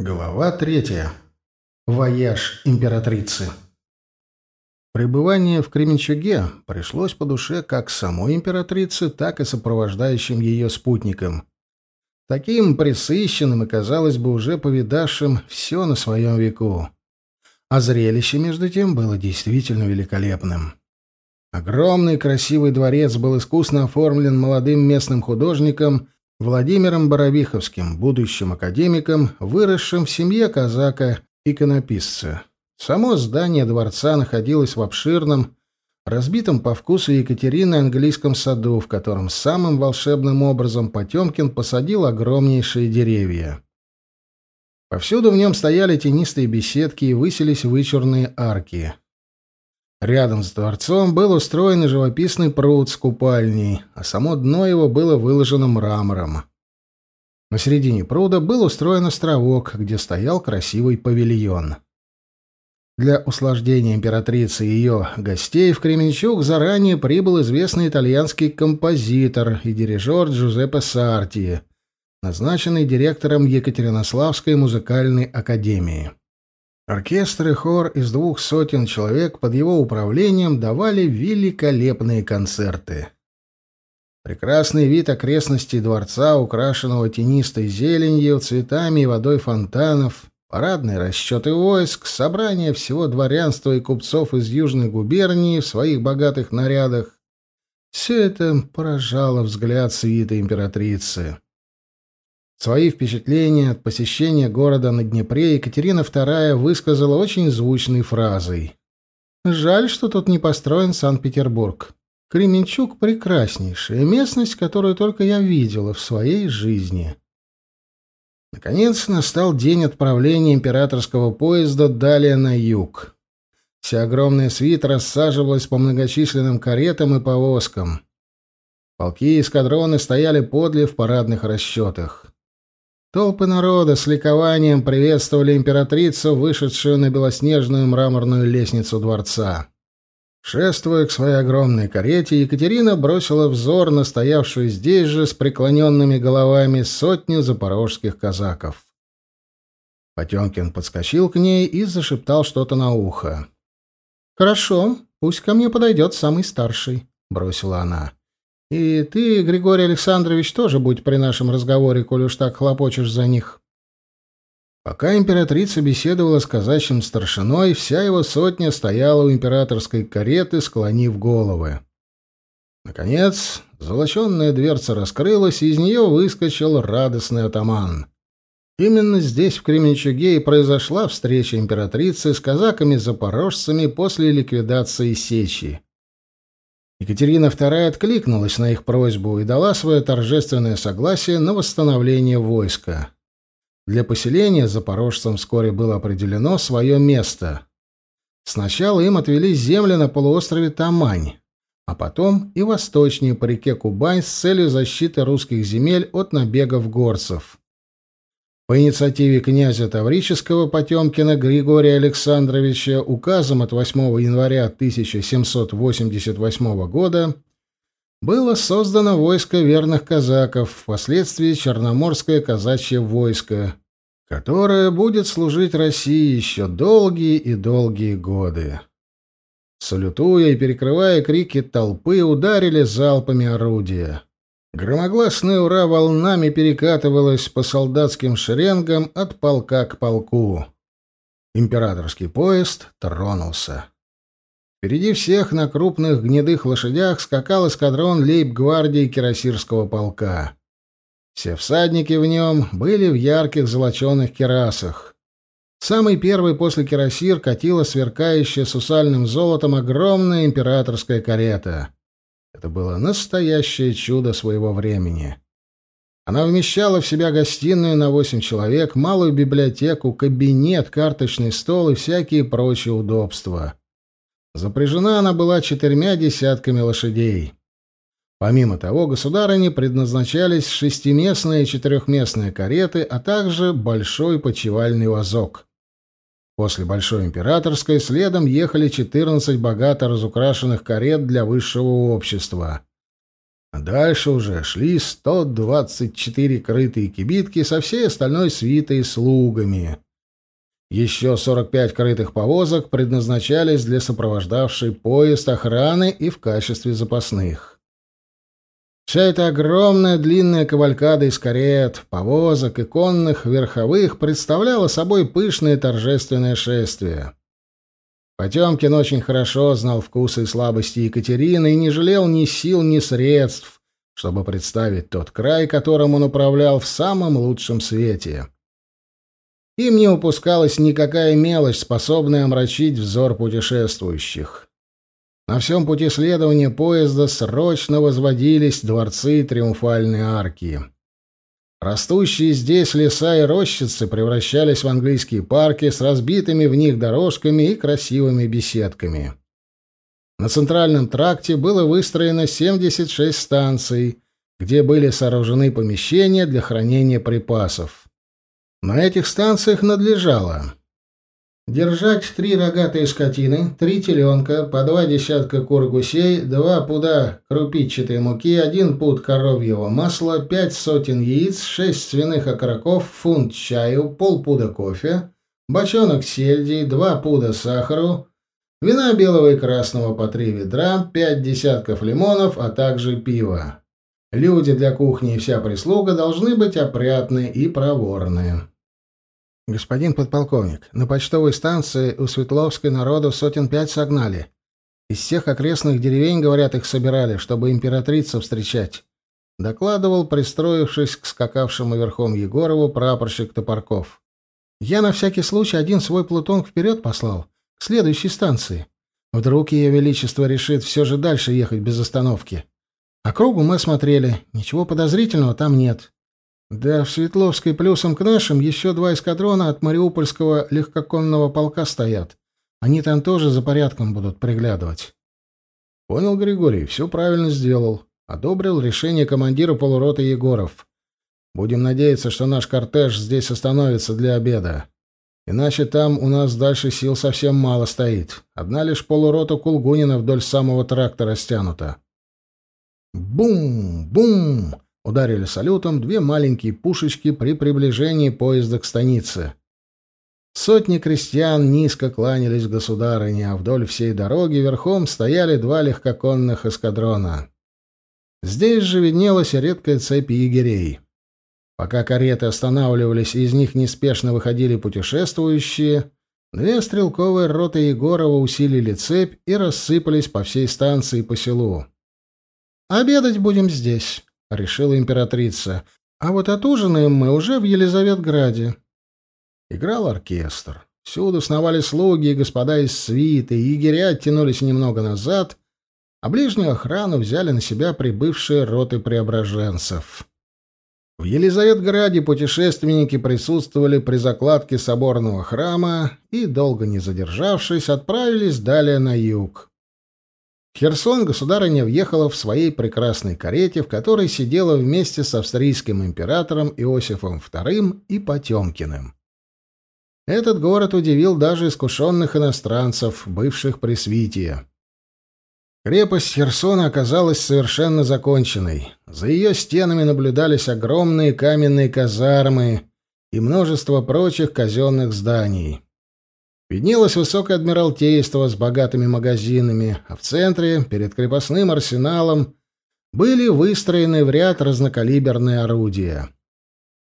Глава третья. Вояж императрицы. Пребывание в Кременчуге пришлось по душе как самой императрице, так и сопровождающим ее спутникам. Таким пресыщенным и, казалось бы, уже повидавшим все на своем веку. А зрелище, между тем, было действительно великолепным. Огромный красивый дворец был искусно оформлен молодым местным художником – Владимиром Боровиковским, будущим академиком, выросшим в семье казака-иконописца. Само здание дворца находилось в обширном, разбитом по вкусу Екатерины английском саду, в котором самым волшебным образом Потемкин посадил огромнейшие деревья. Повсюду в нем стояли тенистые беседки и высились вычурные арки. Рядом с дворцом был устроен живописный пруд с купальней, а само дно его было выложено мрамором. На середине пруда был устроен островок, где стоял красивый павильон. Для услаждения императрицы и ее гостей в Кременчуг заранее прибыл известный итальянский композитор и дирижер Джузеппе Сарти, назначенный директором Екатеринославской музыкальной академии. Оркестр и хор из двух сотен человек под его управлением давали великолепные концерты. Прекрасный вид окрестностей дворца, украшенного тенистой зеленью, цветами и водой фонтанов, парадные расчеты войск, собрание всего дворянства и купцов из Южной губернии в своих богатых нарядах — все это поражало взгляд свита императрицы. Свои впечатления от посещения города на Днепре Екатерина II высказала очень звучной фразой. «Жаль, что тут не построен Санкт-Петербург. Кременчуг — прекраснейшая местность, которую только я видела в своей жизни». Наконец настал день отправления императорского поезда далее на юг. Вся огромная свита рассаживалась по многочисленным каретам и повозкам. Полки и эскадроны стояли подле в парадных расчетах. Толпы народа с ликованием приветствовали императрицу, вышедшую на белоснежную мраморную лестницу дворца. Шествуя к своей огромной карете, Екатерина бросила взор на стоявшую здесь же с преклоненными головами сотню запорожских казаков. Потемкин подскочил к ней и зашептал что-то на ухо. «Хорошо, пусть ко мне подойдет самый старший», — бросила она. И ты, Григорий Александрович, тоже будь при нашем разговоре, коль уж так хлопочешь за них. Пока императрица беседовала с казачьим старшиной, вся его сотня стояла у императорской кареты, склонив головы. Наконец, золоченная дверца раскрылась, и из нее выскочил радостный атаман. Именно здесь, в Кременчуге, и произошла встреча императрицы с казаками-запорожцами после ликвидации Сечи. Екатерина II откликнулась на их просьбу и дала свое торжественное согласие на восстановление войска. Для поселения запорожцам вскоре было определено свое место. Сначала им отвели земли на полуострове Тамань, а потом и восточнее по реке Кубань с целью защиты русских земель от набегов горцев. По инициативе князя Таврического Потемкина Григория Александровича указом от 8 января 1788 года было создано войско верных казаков, впоследствии Черноморское казачье войско, которое будет служить России еще долгие и долгие годы. Салютуя и перекрывая крики толпы, ударили залпами орудия. Громогласное «Ура» волнами перекатывалось по солдатским шеренгам от полка к полку. Императорский поезд тронулся. Впереди всех на крупных гнедых лошадях скакал эскадрон лейб-гвардии Кирасирского полка. Все всадники в нем были в ярких золоченых керасах. Самый первый после Кирасир катила сверкающая сусальным золотом огромная императорская карета — это было настоящее чудо своего времени. Она вмещала в себя гостиную на восемь человек, малую библиотеку, кабинет, карточный стол и всякие прочие удобства. Запряжена она была четырьмя десятками лошадей. Помимо того, государыне предназначались шестиместные и четырехместные кареты, а также большой почевальный вазок. После Большой Императорской следом ехали 14 богато разукрашенных карет для высшего общества. А дальше уже шли 124 крытые кибитки со всей остальной свитой слугами. Еще 45 крытых повозок предназначались для сопровождавшей поезд охраны и в качестве запасных. Вся эта огромная длинная кавалькада из карет, повозок и конных верховых представляла собой пышное торжественное шествие. Потемкин очень хорошо знал вкусы и слабости Екатерины и не жалел ни сил, ни средств, чтобы представить тот край, которым он управлял в самом лучшем свете. Им не упускалась никакая мелочь, способная омрачить взор путешествующих. На всем пути следования поезда срочно возводились дворцы и триумфальные арки. Растущие здесь леса и рощицы превращались в английские парки с разбитыми в них дорожками и красивыми беседками. На центральном тракте было выстроено 76 станций, где были сооружены помещения для хранения припасов. На этих станциях надлежало Держать три рогатые скотины, три теленка, по два десятка кур-гусей, два пуда крупичатой муки, один пуд коровьего масла, пять сотен яиц, шесть свиных окороков, фунт чаю, полпуда кофе, бочонок сельди, два пуда сахару, вина белого и красного по три ведра, пять десятков лимонов, а также пиво. Люди для кухни и вся прислуга должны быть опрятны и проворные. «Господин подполковник, на почтовой станции у Светловской народу сотен пять согнали. Из всех окрестных деревень, говорят, их собирали, чтобы императрицу встречать», — докладывал, пристроившись к скакавшему верхом Егорову прапорщик Топорков. «Я на всякий случай один свой плутон вперед послал, к следующей станции. Вдруг Ее Величество решит все же дальше ехать без остановки. Округу мы осмотрели, ничего подозрительного там нет». Да, в Светловской плюсом к нашим еще два эскадрона от Мариупольского легкоконного полка стоят. Они там тоже за порядком будут приглядывать. Понял, Григорий, все правильно сделал. Одобрил решение командира полуроты Егоров. Будем надеяться, что наш кортеж здесь остановится для обеда. Иначе там у нас дальше сил совсем мало стоит. Одна лишь полурота Кулгунина вдоль самого тракта растянута. Бум! Бум! Ударили салютом две маленькие пушечки при приближении поезда к станице. Сотни крестьян низко кланялись государыне, а вдоль всей дороги верхом стояли два легкоконных эскадрона. Здесь же виднелась редкая цепь егерей. Пока кареты останавливались и из них неспешно выходили путешествующие, две стрелковые роты Егорова усилили цепь и рассыпались по всей станции по селу. «Обедать будем здесь», — решила императрица. «А вот отужинаем мы уже в Елизаветграде». Играл оркестр. Всюду сновали слуги и господа из свиты, егеря оттянулись немного назад, а ближнюю охрану взяли на себя прибывшие роты преображенцев. В Елизаветграде путешественники присутствовали при закладке соборного храма и, долго не задержавшись, отправились далее на юг. Херсон государыня въехала в своей прекрасной карете, в которой сидела вместе с австрийским императором Иосифом II и Потемкиным. Этот город удивил даже искушенных иностранцев, бывших при свитии. Крепость Херсона оказалась совершенно законченной. За ее стенами наблюдались огромные каменные казармы и множество прочих казенных зданий. Виднелось высокое адмиралтейство с богатыми магазинами, а в центре, перед крепостным арсеналом, были выстроены в ряд разнокалиберные орудия.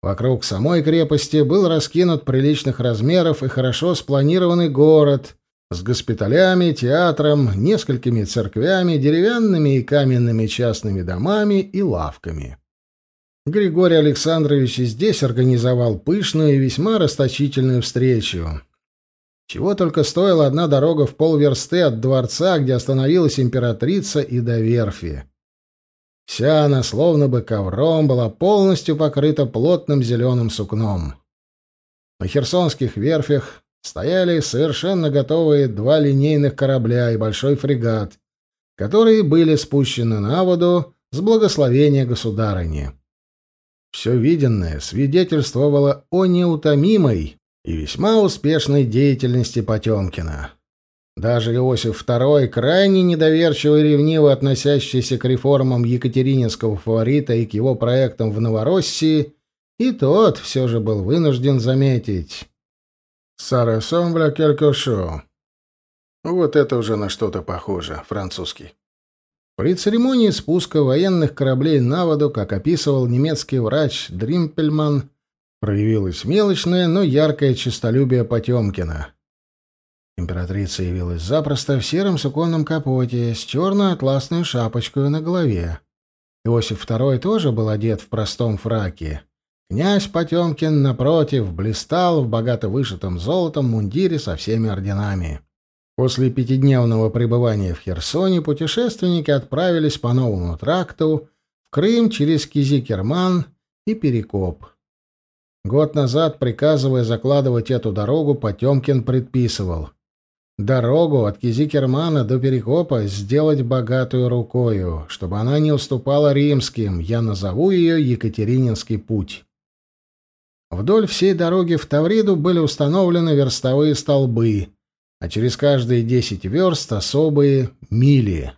Вокруг самой крепости был раскинут приличных размеров и хорошо спланированный город с госпиталями, театром, несколькими церквями, деревянными и каменными частными домами и лавками. Григорий Александрович здесь организовал пышную и весьма расточительную встречу. Чего только стоила одна дорога в полверсты от дворца, где остановилась императрица, и до верфи. Вся она, словно бы ковром, была полностью покрыта плотным зеленым сукном. На херсонских верфях стояли совершенно готовые два линейных корабля и большой фрегат, которые были спущены на воду с благословения государыни. Все виденное свидетельствовало о неутомимой, и весьма успешной деятельности Потемкина. Даже Иосиф II, крайне недоверчиво и ревниво относящийся к реформам екатерининского фаворита и к его проектам в Новороссии, и тот все же был вынужден заметить. «Сара Сомбля Келькошо». Вот это уже на что-то похоже, французский. При церемонии спуска военных кораблей на воду, как описывал немецкий врач Дримпельман, проявилось мелочное, но яркое честолюбие Потемкина. Императрица явилась запросто в сером суконном капоте с черной атласной шапочкой на голове. Иосиф II тоже был одет в простом фраке. Князь Потемкин, напротив, блистал в богато вышитом золотом мундире со всеми орденами. После пятидневного пребывания в Херсоне путешественники отправились по новому тракту в Крым через Кизикерман и Перекоп. Год назад, приказывая закладывать эту дорогу, Потемкин предписывал — Дорогу от Кизикермана до Перекопа сделать богатую рукою, чтобы она не уступала римским, я назову ее Екатерининский путь. Вдоль всей дороги в Тавриду были установлены верстовые столбы, а через каждые десять верст особые мили.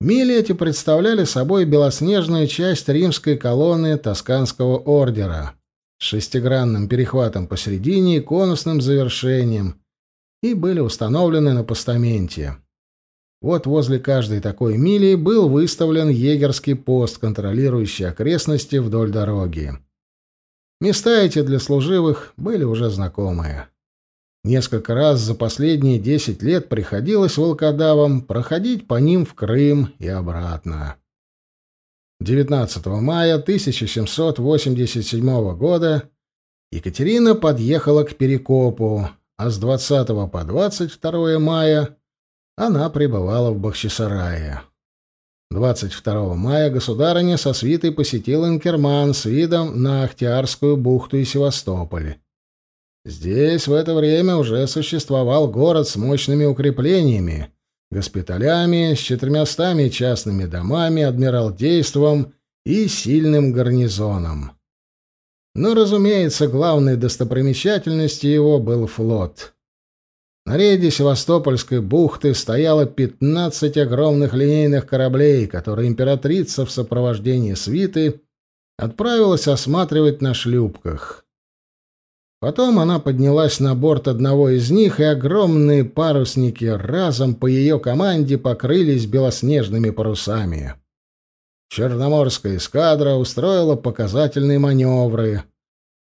Мили эти представляли собой белоснежную часть римской колонны Тосканского ордера шестигранным перехватом посередине и конусным завершением — и были установлены на постаменте. Вот возле каждой такой мили был выставлен егерский пост, контролирующий окрестности вдоль дороги. Места эти для служивых были уже знакомые. Несколько раз за последние десять лет приходилось волкодавам проходить по ним в Крым и обратно. 19 мая 1787 года Екатерина подъехала к Перекопу, а с 20 по 22 мая она пребывала в Бахчисарае. 22 мая государыня со свитой посетила Инкерман с видом на Ахтиарскую бухту и Севастополь. Здесь в это время уже существовал город с мощными укреплениями, госпиталями, с четырьмястами частными домами, адмиралтейством и сильным гарнизоном. Но, разумеется, главной достопримечательностью его был флот. На рейде Севастопольской бухты стояло 15 огромных линейных кораблей, которые императрица в сопровождении свиты отправилась осматривать на шлюпках. Потом она поднялась на борт одного из них, и огромные парусники разом по ее команде покрылись белоснежными парусами. Черноморская эскадра устроила показательные маневры.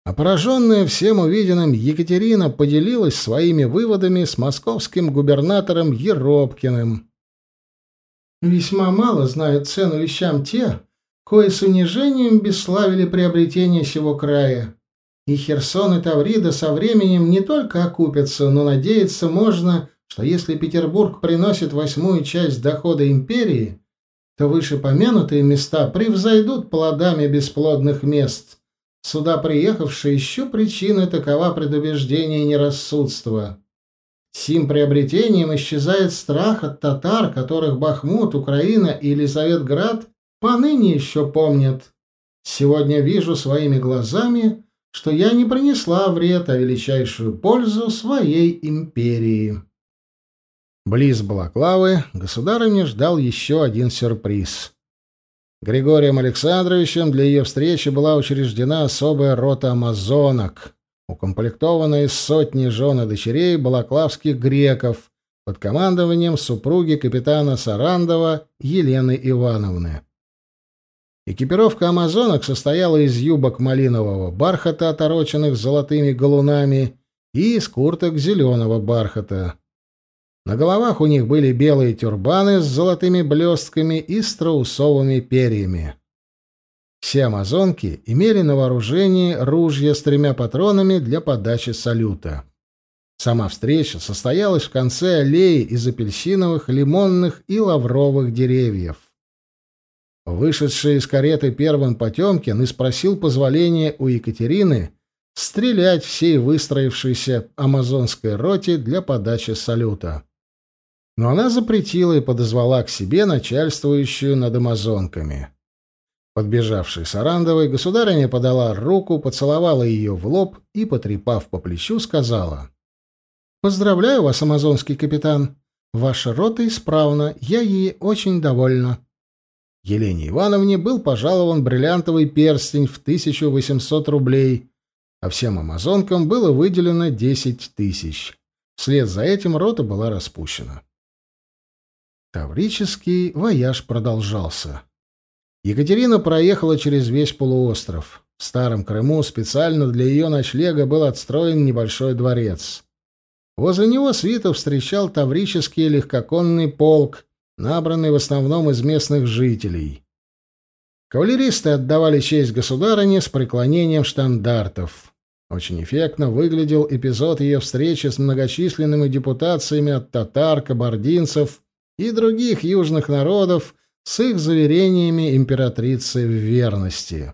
А пораженная всем увиденным Екатерина поделилась своими выводами с московским губернатором Еропкиным. «Весьма мало знают цену вещам те, кое с унижением бесславили приобретение сего края. И Херсон и Таврида со временем не только окупятся, но надеяться можно, что если Петербург приносит восьмую часть дохода империи, то вышепомянутые места превзойдут плодами бесплодных мест. Сюда приехавшие еще причины такова предубеждения и нерассудства. Сим приобретением исчезает страх от татар, которых Бахмут, Украина и Елизаветград поныне еще помнят. Сегодня вижу своими глазами, что я не принесла вред, а величайшую пользу своей империи. Близ Балаклавы государыня ждал еще один сюрприз. Григорием Александровичем для ее встречи была учреждена особая рота амазонок, укомплектованная из сотни жен и дочерей балаклавских греков под командованием супруги капитана Сарандова Елены Ивановны. Экипировка амазонок состояла из юбок малинового бархата, отороченных золотыми галунами, и из курток зеленого бархата. На головах у них были белые тюрбаны с золотыми блестками и страусовыми перьями. Все амазонки имели на вооружении ружья с тремя патронами для подачи салюта. Сама встреча состоялась в конце аллеи из апельсиновых, лимонных и лавровых деревьев. Вышедший из кареты первым Потемкин и спросил позволения у Екатерины стрелять всей выстроившейся амазонской роте для подачи салюта но она запретила и подозвала к себе начальствующую над амазонками. Подбежавшей Сарандовой, государыня подала руку, поцеловала ее в лоб и, потрепав по плечу, сказала, Поздравляю вас, амазонский капитан. Ваша рота исправна, я ей очень довольна. Елене Ивановне был пожалован бриллиантовый перстень в 1800 рублей, а всем амазонкам было выделено 10 тысяч. Вслед за этим рота была распущена. Таврический вояж продолжался. Екатерина проехала через весь полуостров. В Старом Крыму специально для ее ночлега был отстроен небольшой дворец. Возле него свиту встречал Таврический легкоконный полк, набранный в основном из местных жителей. Кавалеристы отдавали честь государыне с преклонением штандартов. Очень эффектно выглядел эпизод ее встречи с многочисленными депутациями от татар, кабардинцев и других южных народов с их заверениями императрицы в верности.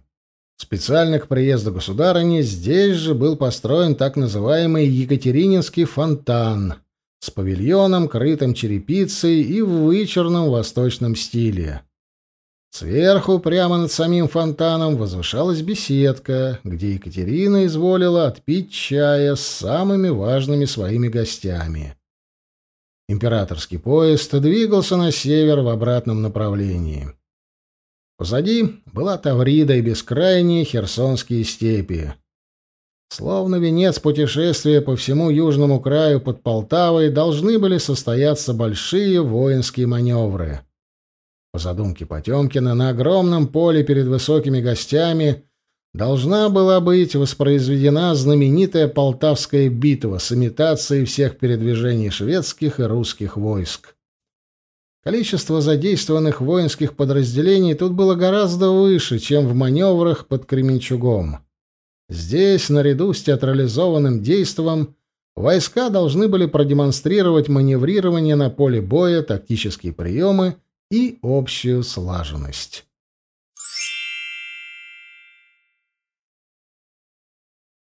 Специально к приезду государыни здесь же был построен так называемый Екатерининский фонтан с павильоном, крытым черепицей и в вычурном восточном стиле. Сверху, прямо над самим фонтаном, возвышалась беседка, где Екатерина изволила отпить чая с самыми важными своими гостями. Императорский поезд двигался на север в обратном направлении. Позади была Таврида и бескрайние херсонские степи. Словно венец путешествия по всему южному краю под Полтавой должны были состояться большие воинские маневры. По задумке Потемкина, на огромном поле перед высокими гостями должна была быть воспроизведена знаменитая Полтавская битва с имитацией всех передвижений шведских и русских войск. Количество задействованных воинских подразделений тут было гораздо выше, чем в маневрах под Кременчугом. Здесь, наряду с театрализованным действом, войска должны были продемонстрировать маневрирование на поле боя, тактические приемы и общую слаженность.